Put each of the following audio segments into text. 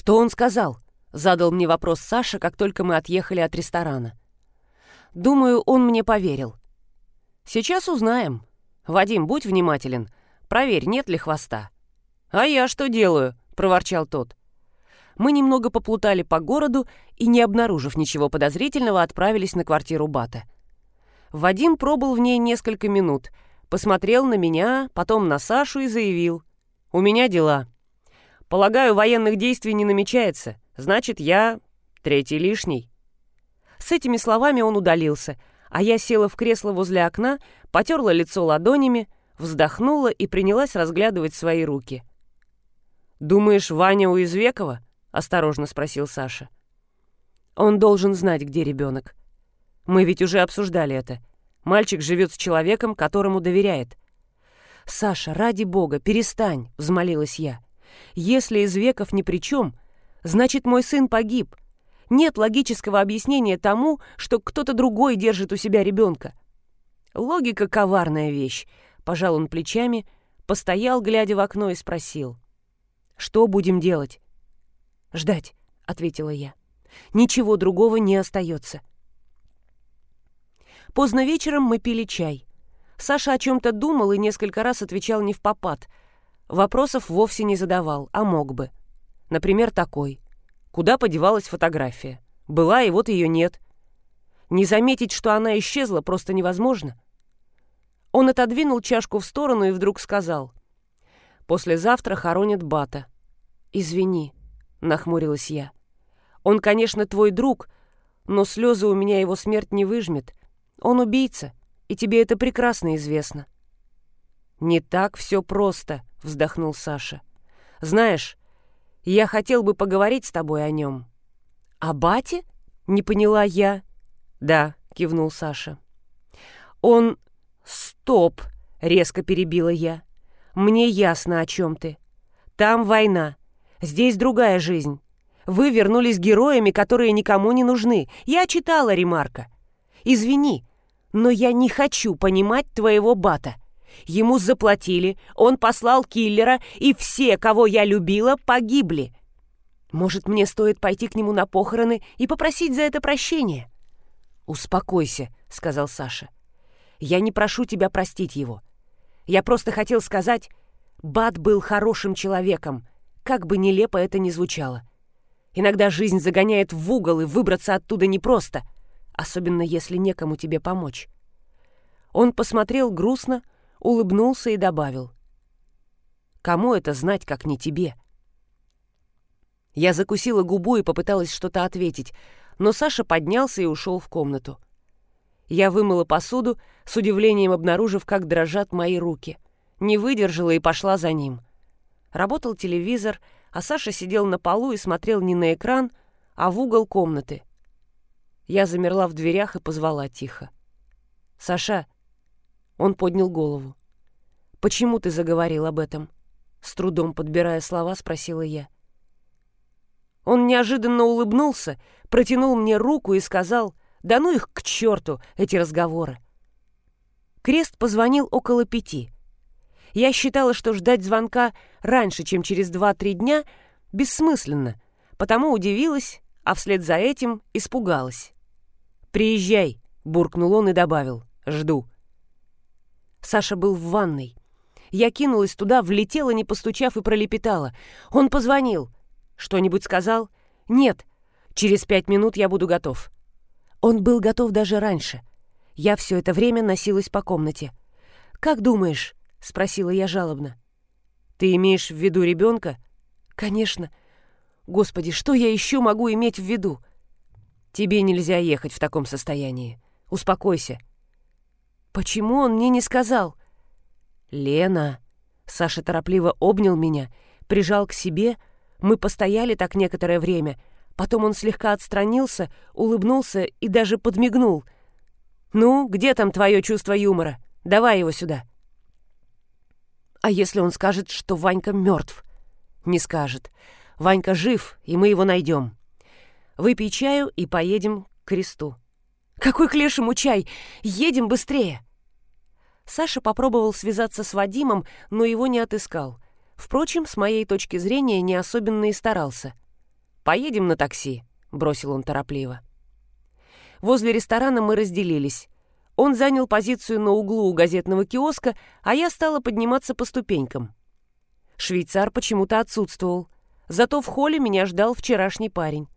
«Что он сказал?» — задал мне вопрос Саша, как только мы отъехали от ресторана. «Думаю, он мне поверил». «Сейчас узнаем. Вадим, будь внимателен. Проверь, нет ли хвоста». «А я что делаю?» — проворчал тот. Мы немного поплутали по городу и, не обнаружив ничего подозрительного, отправились на квартиру Бата. Вадим пробыл в ней несколько минут, посмотрел на меня, потом на Сашу и заявил. «У меня дела. Полагаю, военных действий не намечается. Значит, я третий лишний». С этими словами он удалился, а я села в кресло возле окна, потерла лицо ладонями, вздохнула и принялась разглядывать свои руки. «Думаешь, Ваня у Извекова?» — осторожно спросил Саша. «Он должен знать, где ребенок. Мы ведь уже обсуждали это. Мальчик живет с человеком, которому доверяет». «Саша, ради бога, перестань!» — взмолилась я. Если из веков ни при чем, значит, мой сын погиб. Нет логического объяснения тому, что кто-то другой держит у себя ребенка. Логика — коварная вещь. Пожал он плечами, постоял, глядя в окно, и спросил. «Что будем делать?» «Ждать», — ответила я. «Ничего другого не остается». Поздно вечером мы пили чай. Саша о чем-то думал и несколько раз отвечал не в попад — Вопросов вовсе не задавал, а мог бы. Например, такой. Куда подевалась фотография? Была, и вот ее нет. Не заметить, что она исчезла, просто невозможно. Он отодвинул чашку в сторону и вдруг сказал. «Послезавтра хоронят Бата». «Извини», — нахмурилась я. «Он, конечно, твой друг, но слезы у меня его смерть не выжмет. Он убийца, и тебе это прекрасно известно». «Не так все просто», — вздохнул Саша. «Знаешь, я хотел бы поговорить с тобой о нем». «О бате?» — не поняла я. «Да», — кивнул Саша. «Он...» «Стоп!» — резко перебила я. «Мне ясно, о чем ты. Там война. Здесь другая жизнь. Вы вернулись героями, которые никому не нужны. Я читала ремарка. Извини, но я не хочу понимать твоего бата. Ему заплатили, он послал киллера, и все, кого я любила, погибли. Может, мне стоит пойти к нему на похороны и попросить за это прощения?» «Успокойся», — сказал Саша. «Я не прошу тебя простить его. Я просто хотел сказать, Бат был хорошим человеком, как бы нелепо это ни звучало. Иногда жизнь загоняет в угол, и выбраться оттуда непросто, особенно если некому тебе помочь». Он посмотрел грустно, улыбнулся и добавил. «Кому это знать, как не тебе?» Я закусила губу и попыталась что-то ответить, но Саша поднялся и ушел в комнату. Я вымыла посуду, с удивлением обнаружив, как дрожат мои руки. Не выдержала и пошла за ним. Работал телевизор, а Саша сидел на полу и смотрел не на экран, а в угол комнаты. Я замерла в дверях и позвала тихо. «Саша, он поднял голову. «Почему ты заговорил об этом?» С трудом подбирая слова, спросила я. Он неожиданно улыбнулся, протянул мне руку и сказал, «Да ну их к черту, эти разговоры!» Крест позвонил около пяти. Я считала, что ждать звонка раньше, чем через два-три дня, бессмысленно, потому удивилась, а вслед за этим испугалась. «Приезжай», — буркнул он и добавил, «жду». Саша был в ванной. Я кинулась туда, влетела, не постучав, и пролепетала. Он позвонил. Что-нибудь сказал? Нет. Через пять минут я буду готов. Он был готов даже раньше. Я все это время носилась по комнате. «Как думаешь?» — спросила я жалобно. «Ты имеешь в виду ребенка?» «Конечно. Господи, что я еще могу иметь в виду?» «Тебе нельзя ехать в таком состоянии. Успокойся. Почему он мне не сказал? Лена. Саша торопливо обнял меня, прижал к себе. Мы постояли так некоторое время. Потом он слегка отстранился, улыбнулся и даже подмигнул. «Ну, где там твое чувство юмора? Давай его сюда». «А если он скажет, что Ванька мертв?» «Не скажет. Ванька жив, и мы его найдем. Выпей чаю и поедем к кресту». «Какой к лешему чай? Едем быстрее!» Саша попробовал связаться с Вадимом, но его не отыскал. Впрочем, с моей точки зрения, не особенно и старался. «Поедем на такси», — бросил он торопливо. Возле ресторана мы разделились. Он занял позицию на углу у газетного киоска, а я стала подниматься по ступенькам. Швейцар почему-то отсутствовал. Зато в холле меня ждал вчерашний парень.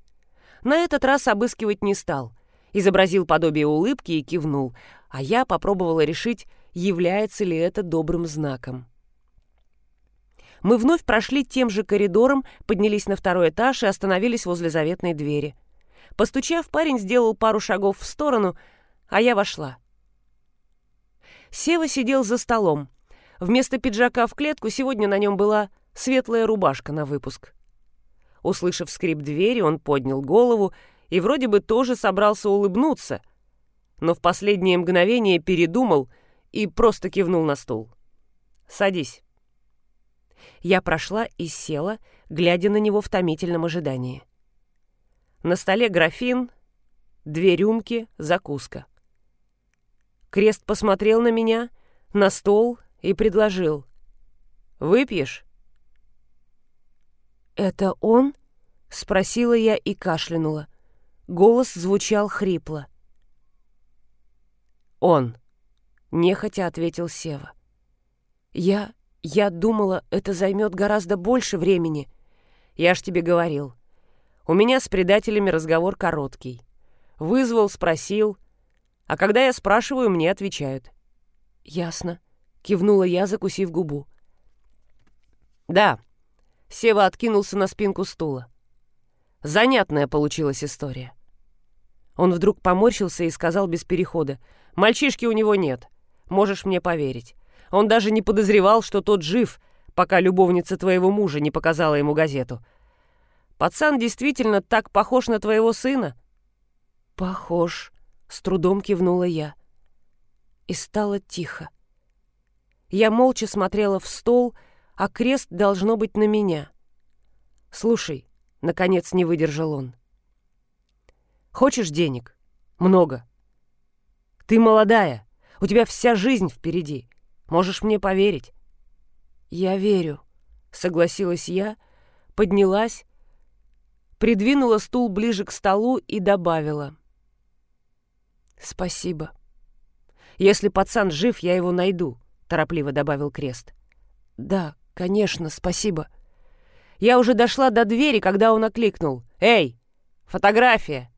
На этот раз обыскивать не стал. Изобразил подобие улыбки и кивнул, а я попробовала решить, является ли это добрым знаком. Мы вновь прошли тем же коридором, поднялись на второй этаж и остановились возле заветной двери. Постучав, парень сделал пару шагов в сторону, а я вошла. Сева сидел за столом. Вместо пиджака в клетку сегодня на нем была светлая рубашка на выпуск. Услышав скрип двери, он поднял голову и вроде бы тоже собрался улыбнуться, но в последнее мгновение передумал и просто кивнул на стул. «Садись». Я прошла и села, глядя на него в томительном ожидании. На столе графин, две рюмки, закуска. Крест посмотрел на меня, на стол и предложил. «Выпьешь?» «Это он?» — спросила я и кашлянула. Голос звучал хрипло. «Он», — нехотя ответил Сева. «Я... я думала, это займет гораздо больше времени. Я ж тебе говорил. У меня с предателями разговор короткий. Вызвал, спросил. А когда я спрашиваю, мне отвечают». «Ясно», — кивнула я, закусив губу. «Да», Сева откинулся на спинку стула. Занятная получилась история. Он вдруг поморщился и сказал без перехода. «Мальчишки у него нет. Можешь мне поверить. Он даже не подозревал, что тот жив, пока любовница твоего мужа не показала ему газету. Пацан действительно так похож на твоего сына?» «Похож», — с трудом кивнула я. И стало тихо. Я молча смотрела в стол, — а крест должно быть на меня. Слушай, наконец не выдержал он. Хочешь денег? Много. Ты молодая, у тебя вся жизнь впереди. Можешь мне поверить? Я верю, согласилась я, поднялась, придвинула стул ближе к столу и добавила. Спасибо. Если пацан жив, я его найду, торопливо добавил Крест. Да, «Конечно, спасибо». Я уже дошла до двери, когда он окликнул. «Эй, фотография!»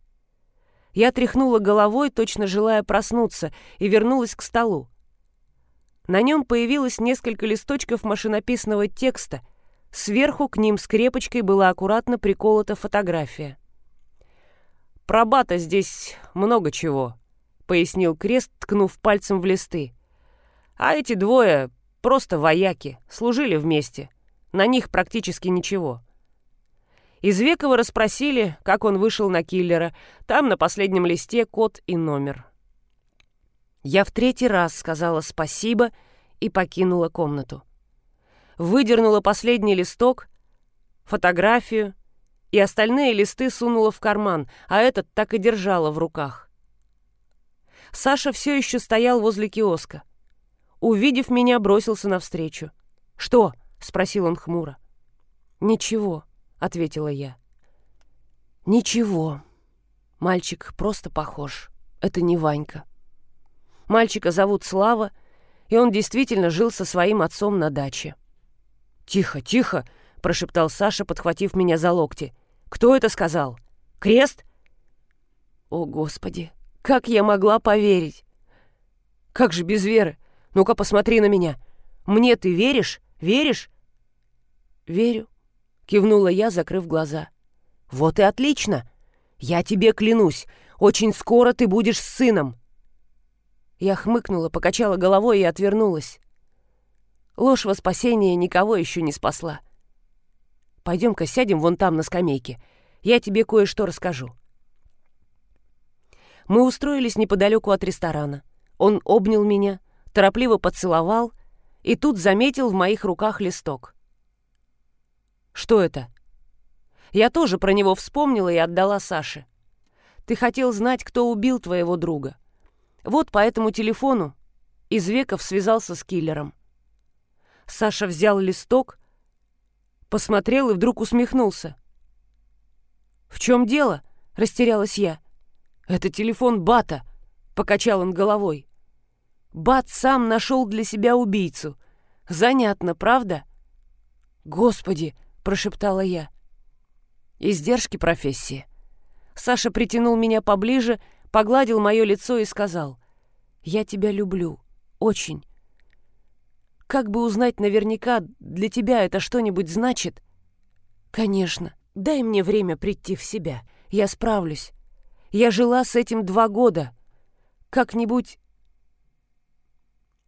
Я тряхнула головой, точно желая проснуться, и вернулась к столу. На нем появилось несколько листочков машинописного текста. Сверху к ним скрепочкой была аккуратно приколота фотография. «Про бата здесь много чего», — пояснил Крест, ткнув пальцем в листы. «А эти двое Просто вояки, служили вместе. На них практически ничего. Из Векова расспросили, как он вышел на киллера. Там на последнем листе код и номер. Я в третий раз сказала спасибо и покинула комнату. Выдернула последний листок, фотографию и остальные листы сунула в карман, а этот так и держала в руках. Саша все еще стоял возле киоска увидев меня, бросился навстречу. «Что?» — спросил он хмуро. «Ничего», — ответила я. «Ничего. Мальчик просто похож. Это не Ванька. Мальчика зовут Слава, и он действительно жил со своим отцом на даче». «Тихо, тихо!» — прошептал Саша, подхватив меня за локти. «Кто это сказал? Крест?» «О, Господи! Как я могла поверить? Как же без веры? Ну-ка, посмотри на меня. Мне ты веришь? Веришь?» «Верю», — кивнула я, закрыв глаза. «Вот и отлично. Я тебе клянусь, очень скоро ты будешь с сыном». Я хмыкнула, покачала головой и отвернулась. Ложь во спасение никого еще не спасла. Пойдем-ка сядем вон там на скамейке. Я тебе кое-что расскажу. Мы устроились неподалеку от ресторана. Он обнял меня, торопливо поцеловал и тут заметил в моих руках листок. «Что это?» Я тоже про него вспомнила и отдала Саше. «Ты хотел знать, кто убил твоего друга. Вот по этому телефону из веков связался с киллером». Саша взял листок, посмотрел и вдруг усмехнулся. «В чем дело?» — растерялась я. «Это телефон Бата», — покачал он головой. «Бат сам нашел для себя убийцу. Занятно, правда?» «Господи!» — прошептала я. «Издержки профессии». Саша притянул меня поближе, погладил мое лицо и сказал. «Я тебя люблю. Очень. Как бы узнать наверняка, для тебя это что-нибудь значит?» «Конечно. Дай мне время прийти в себя. Я справлюсь. Я жила с этим два года. Как-нибудь...»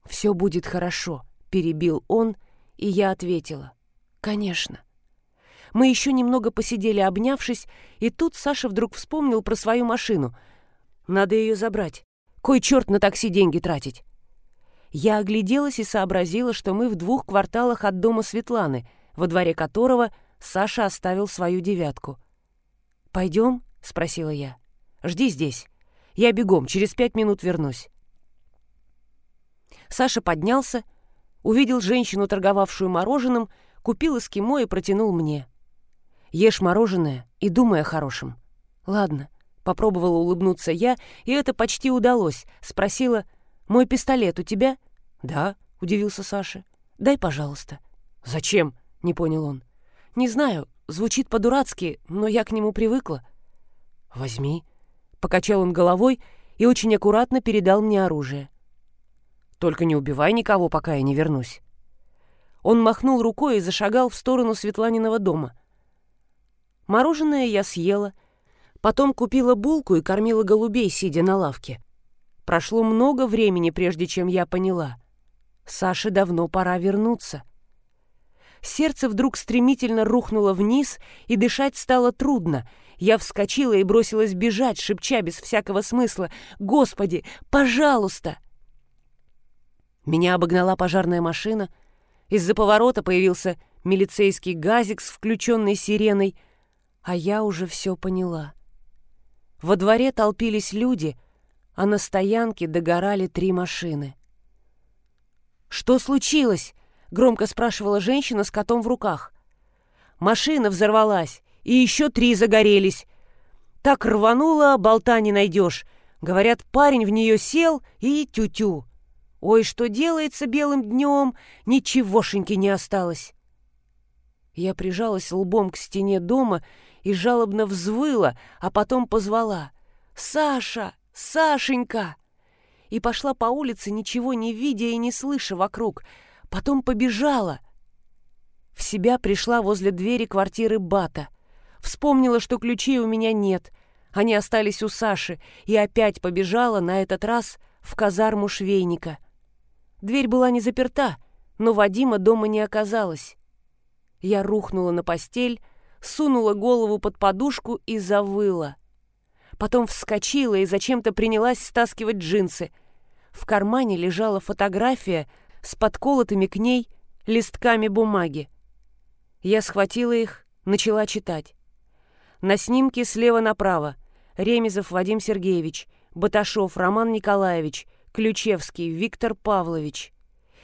«Все будет хорошо», — перебил он, и я ответила. «Конечно». Мы еще немного посидели, обнявшись, и тут Саша вдруг вспомнил про свою машину. Надо ее забрать. Кой черт на такси деньги тратить? Я огляделась и сообразила, что мы в двух кварталах от дома Светланы, во дворе которого Саша оставил свою девятку. «Пойдем?» — спросила я. «Жди здесь. Я бегом, через пять минут вернусь». Саша поднялся, увидел женщину, торговавшую мороженым, купил эскимо и протянул мне. Ешь мороженое и думай о хорошем. Ладно, попробовала улыбнуться я, и это почти удалось. Спросила, мой пистолет у тебя? Да, удивился Саша. Дай, пожалуйста. Зачем? Не понял он. Не знаю, звучит по-дурацки, но я к нему привыкла. Возьми. Покачал он головой и очень аккуратно передал мне оружие. Только не убивай никого, пока я не вернусь. Он махнул рукой и зашагал в сторону Светланиного дома — Мороженое я съела, потом купила булку и кормила голубей, сидя на лавке. Прошло много времени, прежде чем я поняла. Саше давно пора вернуться. Сердце вдруг стремительно рухнуло вниз, и дышать стало трудно. Я вскочила и бросилась бежать, шепча без всякого смысла «Господи, пожалуйста!» Меня обогнала пожарная машина. Из-за поворота появился милицейский газик с включенной сиреной — а я уже все поняла. Во дворе толпились люди, а на стоянке догорали три машины. «Что случилось?» — громко спрашивала женщина с котом в руках. «Машина взорвалась, и еще три загорелись. Так рванула, болта не найдешь. Говорят, парень в нее сел и тю-тю. Ой, что делается белым днем, ничегошеньки не осталось». Я прижалась лбом к стене дома и жалобно взвыла, а потом позвала «Саша! Сашенька!» и пошла по улице, ничего не видя и не слыша вокруг. Потом побежала. В себя пришла возле двери квартиры Бата. Вспомнила, что ключей у меня нет. Они остались у Саши, и опять побежала, на этот раз, в казарму швейника. Дверь была не заперта, но Вадима дома не оказалось. Я рухнула на постель, сунула голову под подушку и завыла. Потом вскочила и зачем-то принялась стаскивать джинсы. В кармане лежала фотография с подколотыми к ней листками бумаги. Я схватила их, начала читать. На снимке слева направо Ремезов Вадим Сергеевич, Баташов Роман Николаевич, Ключевский Виктор Павлович.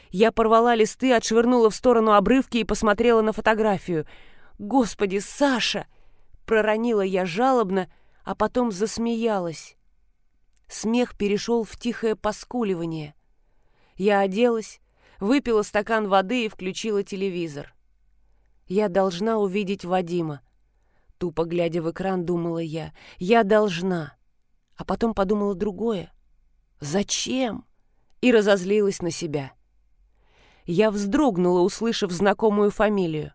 Я порвала листы, отшвырнула в сторону обрывки и посмотрела на фотографию — «Господи, Саша!» — проронила я жалобно, а потом засмеялась. Смех перешел в тихое поскуливание. Я оделась, выпила стакан воды и включила телевизор. Я должна увидеть Вадима. Тупо глядя в экран, думала я. Я должна. А потом подумала другое. Зачем? И разозлилась на себя. Я вздрогнула, услышав знакомую фамилию.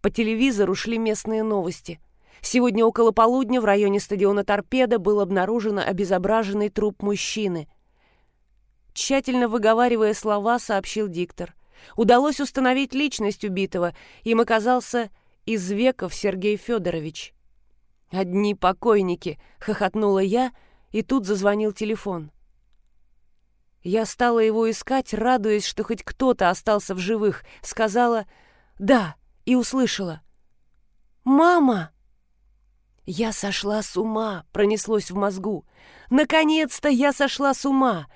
По телевизору шли местные новости. Сегодня около полудня в районе стадиона «Торпеда» был обнаружен обезображенный труп мужчины. Тщательно выговаривая слова, сообщил диктор. Удалось установить личность убитого. Им оказался Извеков Сергей Федорович. «Одни покойники!» — хохотнула я, и тут зазвонил телефон. Я стала его искать, радуясь, что хоть кто-то остался в живых. Сказала «Да, и услышала «Мама!» Я сошла с ума, пронеслось в мозгу. Наконец-то я сошла с ума.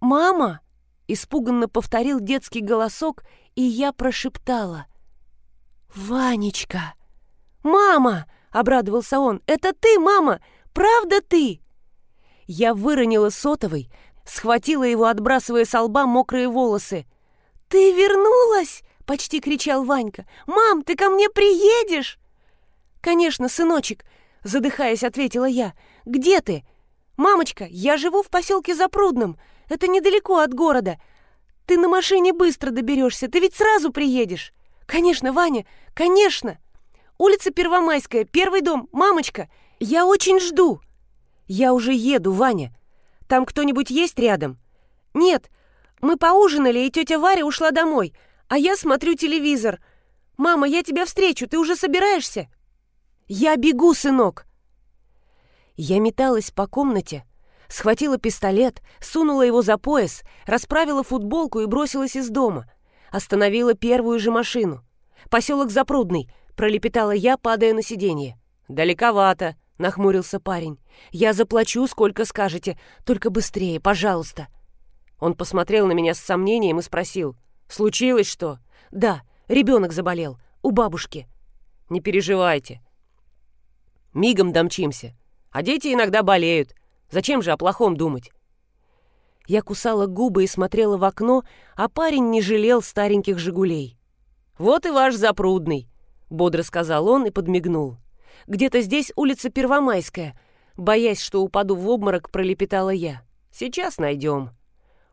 «Мама!» — испуганно повторил детский голосок, и я прошептала. «Ванечка!» «Мама!» —— обрадовался он. «Это ты, мама! Правда ты?» Я выронила сотовый, схватила его, отбрасывая с лба мокрые волосы. «Ты вернулась!» — почти кричал Ванька. «Мам, ты ко мне приедешь?» «Конечно, сыночек!» — задыхаясь, ответила я. «Где ты?» «Мамочка, я живу в поселке Запрудном. Это недалеко от города. Ты на машине быстро доберешься, ты ведь сразу приедешь». «Конечно, Ваня, конечно!» «Улица Первомайская, первый дом, мамочка, я очень жду!» «Я уже еду, Ваня. Там кто-нибудь есть рядом?» «Нет, мы поужинали, и тетя Варя ушла домой, а я смотрю телевизор. Мама, я тебя встречу, ты уже собираешься?» «Я бегу, сынок!» Я металась по комнате, схватила пистолет, сунула его за пояс, расправила футболку и бросилась из дома. Остановила первую же машину. «Поселок Запрудный», — пролепетала я, падая на сиденье. «Далековато», — нахмурился парень. «Я заплачу, сколько скажете, только быстрее, пожалуйста». Он посмотрел на меня с сомнением и спросил. «Случилось что?» «Да, ребенок заболел, у бабушки». «Не переживайте, Мигом домчимся. А дети иногда болеют. Зачем же о плохом думать? Я кусала губы и смотрела в окно, а парень не жалел стареньких «Жигулей». «Вот и ваш запрудный», — бодро сказал он и подмигнул. «Где-то здесь улица Первомайская». Боясь, что упаду в обморок, пролепетала я. «Сейчас найдем».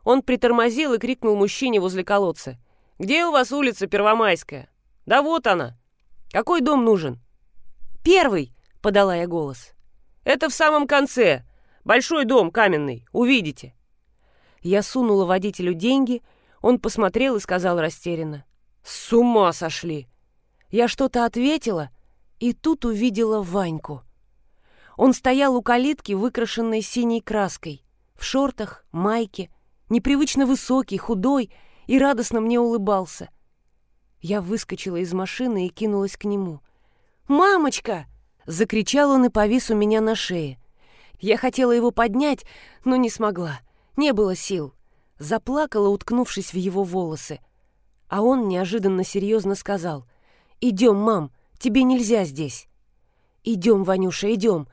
Он притормозил и крикнул мужчине возле колодца. «Где у вас улица Первомайская?» «Да вот она». «Какой дом нужен?» «Первый», — подала я голос. «Это в самом конце. Большой дом каменный. Увидите». Я сунула водителю деньги, он посмотрел и сказал растерянно. «С ума сошли!» Я что-то ответила, и тут увидела Ваньку. Он стоял у калитки, выкрашенной синей краской, в шортах, майке, непривычно высокий, худой и радостно мне улыбался. Я выскочила из машины и кинулась к нему. «Мамочка!» Закричал он и повис у меня на шее. Я хотела его поднять, но не смогла. Не было сил. Заплакала, уткнувшись в его волосы. А он неожиданно серьезно сказал. «Идем, мам, тебе нельзя здесь». «Идем, Ванюша, идем».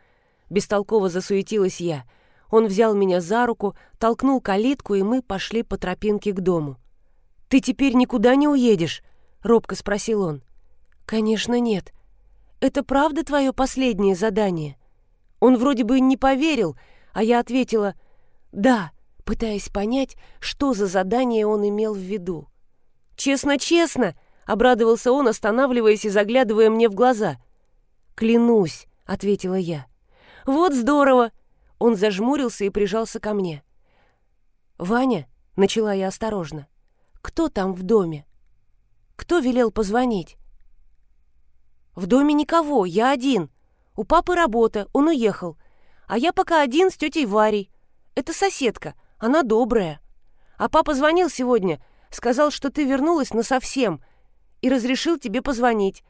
Бестолково засуетилась я. Он взял меня за руку, толкнул калитку, и мы пошли по тропинке к дому. «Ты теперь никуда не уедешь?» — робко спросил он. «Конечно, нет. «Это правда твое последнее задание?» Он вроде бы не поверил, а я ответила «да», пытаясь понять, что за задание он имел в виду. «Честно-честно!» — обрадовался он, останавливаясь и заглядывая мне в глаза. «Клянусь!» — ответила я. «Вот здорово!» Он зажмурился и прижался ко мне. «Ваня?» — начала я осторожно. «Кто там в доме? Кто велел позвонить?» «В доме никого, я один. У папы работа, он уехал. А я пока один с тетей Варей. Это соседка, она добрая. А папа звонил сегодня, сказал, что ты вернулась насовсем и разрешил тебе позвонить.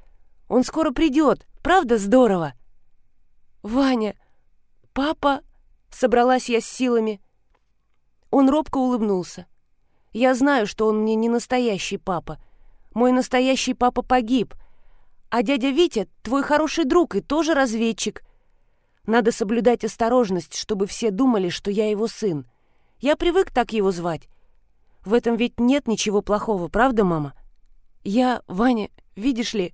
Он скоро придет, правда здорово?» «Ваня, папа...» — собралась я с силами. Он робко улыбнулся. «Я знаю, что он мне не настоящий папа. Мой настоящий папа погиб, а дядя Витя твой хороший друг и тоже разведчик. Надо соблюдать осторожность, чтобы все думали, что я его сын. Я привык так его звать. В этом ведь нет ничего плохого, правда, мама? Я, Ваня, видишь ли,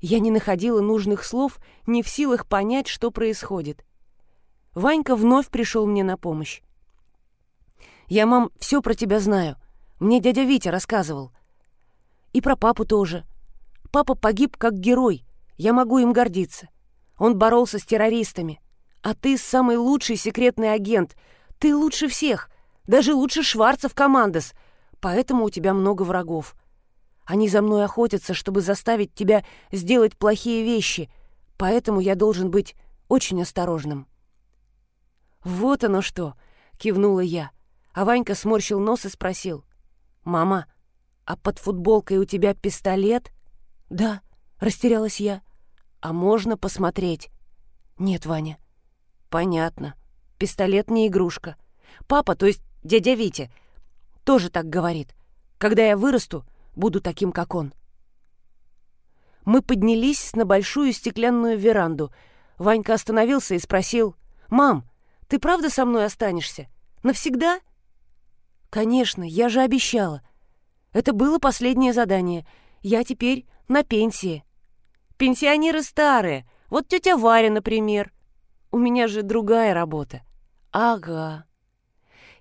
я не находила нужных слов, не в силах понять, что происходит. Ванька вновь пришел мне на помощь. «Я, мам, все про тебя знаю. Мне дядя Витя рассказывал. И про папу тоже. Папа погиб как герой. Я могу им гордиться. Он боролся с террористами. А ты самый лучший секретный агент. Ты лучше всех. Даже лучше Шварцев командос. Поэтому у тебя много врагов. Они за мной охотятся, чтобы заставить тебя сделать плохие вещи. Поэтому я должен быть очень осторожным. «Вот оно что!» — кивнула я. А Ванька сморщил нос и спросил. «Мама, а под футболкой у тебя пистолет?» «Да», — растерялась я. «А можно посмотреть?» «Нет, Ваня». «Понятно. Пистолет не игрушка. Папа, то есть дядя Витя, тоже так говорит. Когда я вырасту, буду таким, как он». Мы поднялись на большую стеклянную веранду. Ванька остановился и спросил, «Мам, ты правда со мной останешься? Навсегда?» «Конечно, я же обещала. Это было последнее задание. Я теперь на пенсии. Пенсионеры старые. Вот тетя Варя, например. У меня же другая работа». «Ага».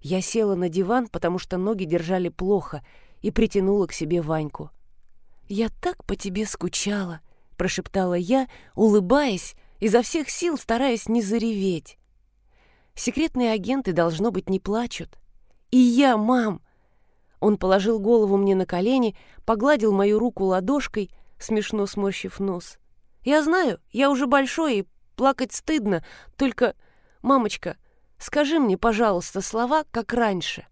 Я села на диван, потому что ноги держали плохо, и притянула к себе Ваньку. «Я так по тебе скучала», — прошептала я, улыбаясь, изо всех сил стараясь не зареветь. Секретные агенты, должно быть, не плачут. «И я, мам!» Он положил голову мне на колени, погладил мою руку ладошкой, смешно сморщив нос. «Я знаю, я уже большой, и плакать стыдно, только, мамочка, скажи мне, пожалуйста, слова, как раньше».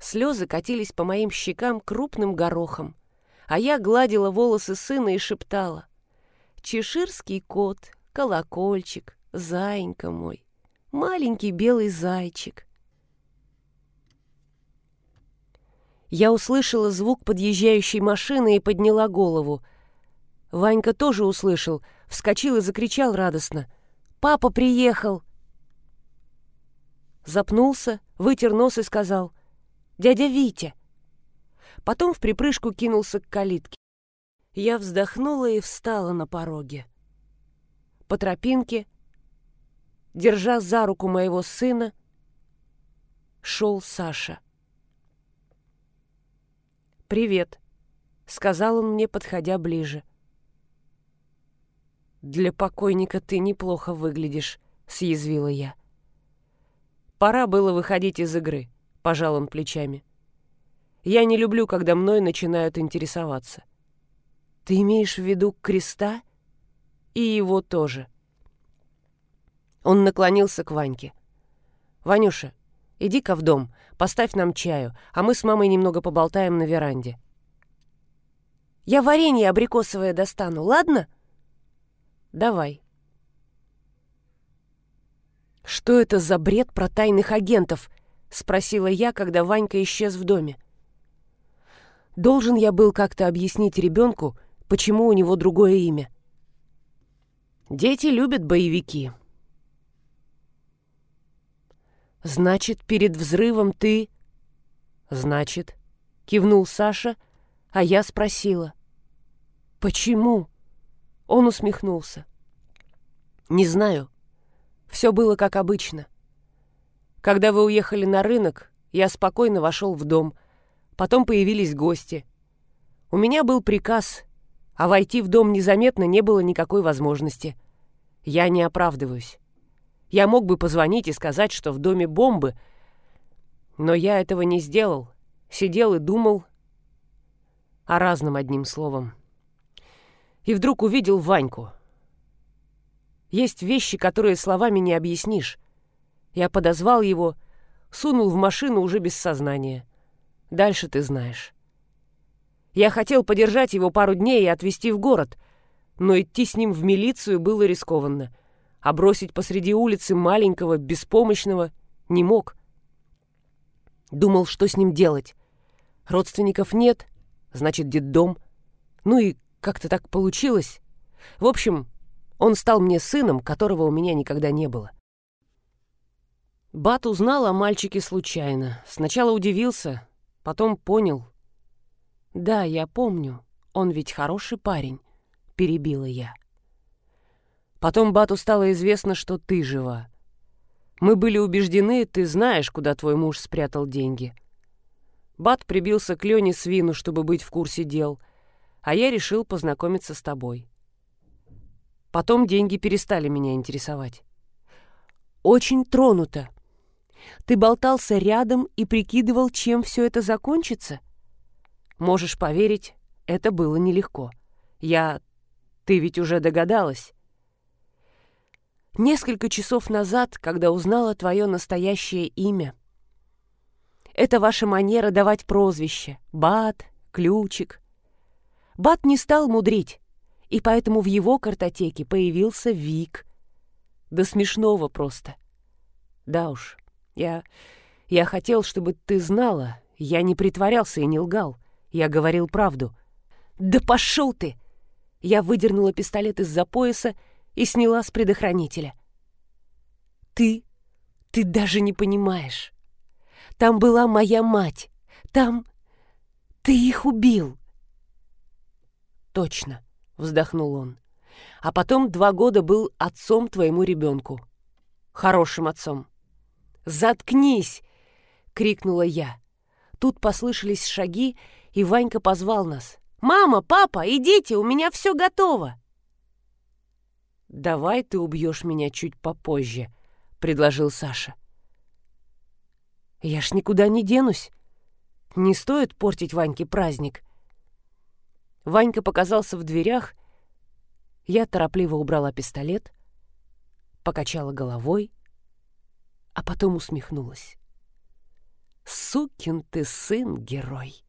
Слезы катились по моим щекам крупным горохом а я гладила волосы сына и шептала. «Чеширский кот, колокольчик, заинька мой, маленький белый зайчик». Я услышала звук подъезжающей машины и подняла голову. Ванька тоже услышал, вскочил и закричал радостно. «Папа приехал!» Запнулся, вытер нос и сказал. «Дядя Витя!» Потом в припрыжку кинулся к калитке. Я вздохнула и встала на пороге. По тропинке, держа за руку моего сына, шел Саша. «Привет», — сказал он мне, подходя ближе. «Для покойника ты неплохо выглядишь», — съязвила я. «Пора было выходить из игры», — пожал он плечами. Я не люблю, когда мной начинают интересоваться. Ты имеешь в виду креста? И его тоже. Он наклонился к Ваньке. «Ванюша, иди-ка в дом, поставь нам чаю, а мы с мамой немного поболтаем на веранде». «Я варенье абрикосовое достану, ладно?» «Давай». «Что это за бред про тайных агентов?» — спросила я, когда Ванька исчез в доме. Должен я был как-то объяснить ребенку, почему у него другое имя. Дети любят боевики. «Значит, перед взрывом ты...» «Значит», — кивнул Саша, а я спросила. «Почему?» Он усмехнулся. «Не знаю. Все было как обычно. Когда вы уехали на рынок, я спокойно вошел в дом — Потом появились гости. У меня был приказ, а войти в дом незаметно не было никакой возможности. Я не оправдываюсь. Я мог бы позвонить и сказать, что в доме бомбы, но я этого не сделал. Сидел и думал о разном одним словом. И вдруг увидел Ваньку. Есть вещи, которые словами не объяснишь. Я подозвал его, сунул в машину уже без сознания. Дальше ты знаешь. Я хотел подержать его пару дней и отвезти в город, но идти с ним в милицию было рискованно, а бросить посреди улицы маленького, беспомощного не мог. Думал, что с ним делать. Родственников нет, значит, детдом. Ну и как-то так получилось. В общем, он стал мне сыном, которого у меня никогда не было. Бат узнал о мальчике случайно. Сначала удивился, Потом понял. «Да, я помню. Он ведь хороший парень», — перебила я. Потом Бату стало известно, что ты жива. Мы были убеждены, ты знаешь, куда твой муж спрятал деньги. Бат прибился к Лене Свину, чтобы быть в курсе дел, а я решил познакомиться с тобой. Потом деньги перестали меня интересовать. Очень тронута, ты болтался рядом и прикидывал, чем все это закончится? Можешь поверить, это было нелегко. Я... Ты ведь уже догадалась. Несколько часов назад, когда узнала твое настоящее имя. Это ваша манера давать прозвище. Бат, Ключик. Бат не стал мудрить, и поэтому в его картотеке появился Вик. До смешного просто. Да уж, я... я хотел, чтобы ты знала. Я не притворялся и не лгал. Я говорил правду. «Да пошел ты!» Я выдернула пистолет из-за пояса и сняла с предохранителя. «Ты... ты даже не понимаешь. Там была моя мать. Там... ты их убил!» «Точно», — вздохнул он. «А потом два года был отцом твоему ребенку. Хорошим отцом». «Заткнись!» — крикнула я. Тут послышались шаги, и Ванька позвал нас. «Мама, папа, идите, у меня все готово!» «Давай ты убьешь меня чуть попозже», — предложил Саша. «Я ж никуда не денусь. Не стоит портить Ваньке праздник». Ванька показался в дверях. Я торопливо убрала пистолет, покачала головой, а потом усмехнулась. «Сукин ты сын, герой!»